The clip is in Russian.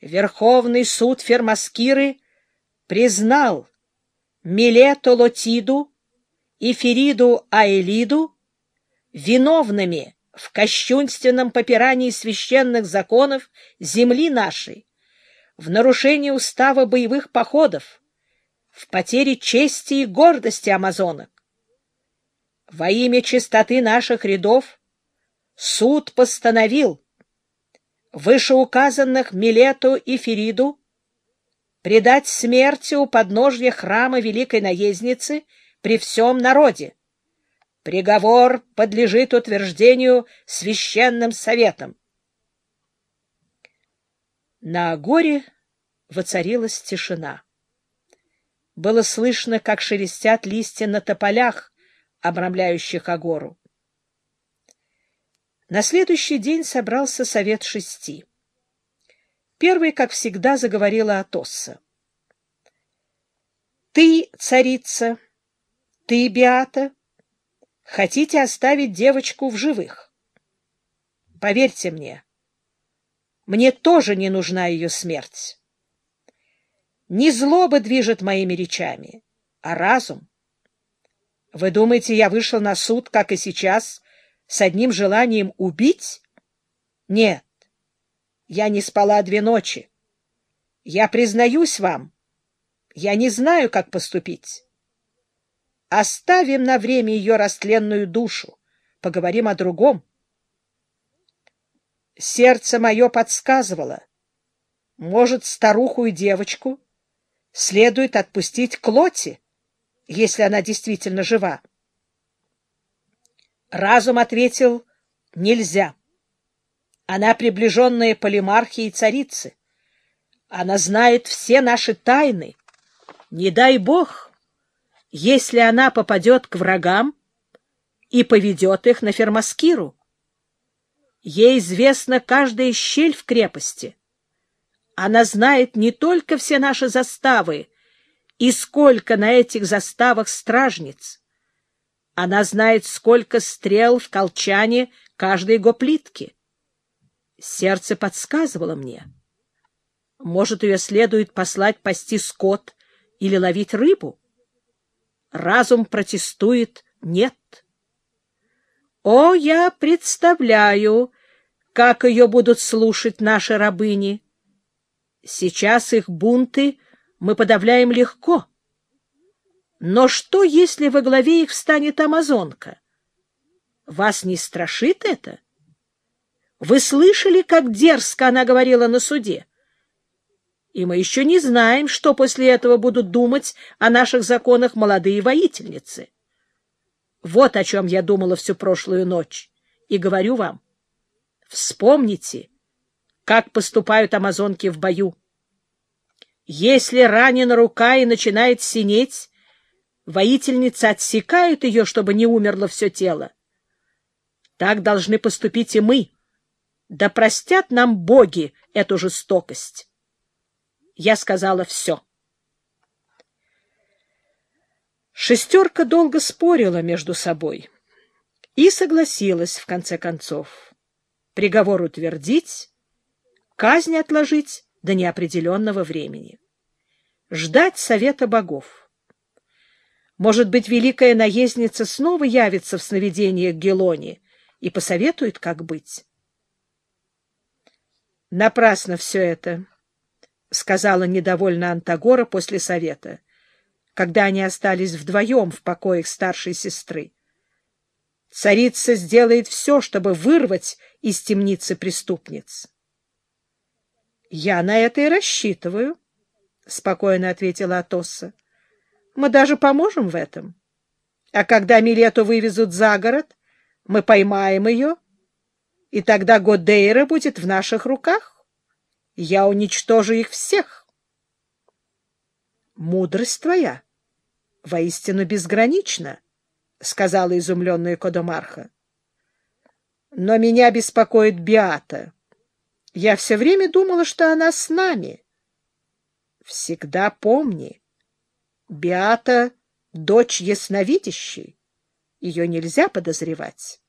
Верховный суд Фермаскиры признал Милету Лотиду и Фериду Аэлиду виновными в кощунственном попирании священных законов земли нашей, в нарушении устава боевых походов, в потере чести и гордости амазонок. Во имя чистоты наших рядов суд постановил вышеуказанных Милету и Фериду предать смерти у подножья храма Великой Наездницы при всем народе. Приговор подлежит утверждению священным советом. На горе воцарилась тишина. Было слышно, как шелестят листья на тополях, обрамляющих Агору. На следующий день собрался совет шести. Первый, как всегда, заговорила Атосса. «Ты, царица, ты, Биата, хотите оставить девочку в живых. Поверьте мне, мне тоже не нужна ее смерть. Не злоба движет моими речами, а разум. Вы думаете, я вышел на суд, как и сейчас, с одним желанием убить? Нет, я не спала две ночи. Я признаюсь вам, я не знаю, как поступить. Оставим на время ее растленную душу, поговорим о другом. Сердце мое подсказывало, может, старуху и девочку следует отпустить к Лоте, если она действительно жива. Разум ответил «нельзя». Она приближенная полимархи и царицы. Она знает все наши тайны. Не дай бог, если она попадет к врагам и поведет их на Фермаскиру. Ей известна каждая щель в крепости. Она знает не только все наши заставы и сколько на этих заставах стражниц, она знает, сколько стрел в колчане каждой гоплитки. Сердце подсказывало мне. Может, ее следует послать пасти скот или ловить рыбу? Разум протестует «нет». О, я представляю, как ее будут слушать наши рабыни. Сейчас их бунты мы подавляем легко. Но что, если во главе их встанет амазонка? Вас не страшит это? Вы слышали, как дерзко она говорила на суде? И мы еще не знаем, что после этого будут думать о наших законах молодые воительницы. Вот о чем я думала всю прошлую ночь. И говорю вам, вспомните, как поступают амазонки в бою. Если ранена рука и начинает синеть, Воительница отсекает ее, чтобы не умерло все тело. Так должны поступить и мы. Да простят нам боги эту жестокость. Я сказала все. Шестерка долго спорила между собой и согласилась, в конце концов, приговор утвердить, казнь отложить до неопределенного времени. Ждать совета богов. Может быть, великая наездница снова явится в сновидениях Гелоне и посоветует, как быть? Напрасно все это, — сказала недовольно Антагора после совета, когда они остались вдвоем в покоях старшей сестры. Царица сделает все, чтобы вырвать из темницы преступниц. — Я на это и рассчитываю, — спокойно ответила Атосса. Мы даже поможем в этом. А когда Милету вывезут за город, мы поймаем ее, и тогда Годейра будет в наших руках. Я уничтожу их всех. Мудрость твоя воистину безгранична, — сказала изумленная Кодомарха. Но меня беспокоит Биата. Я все время думала, что она с нами. Всегда помни, Биата — дочь ясновидящей. Ее нельзя подозревать.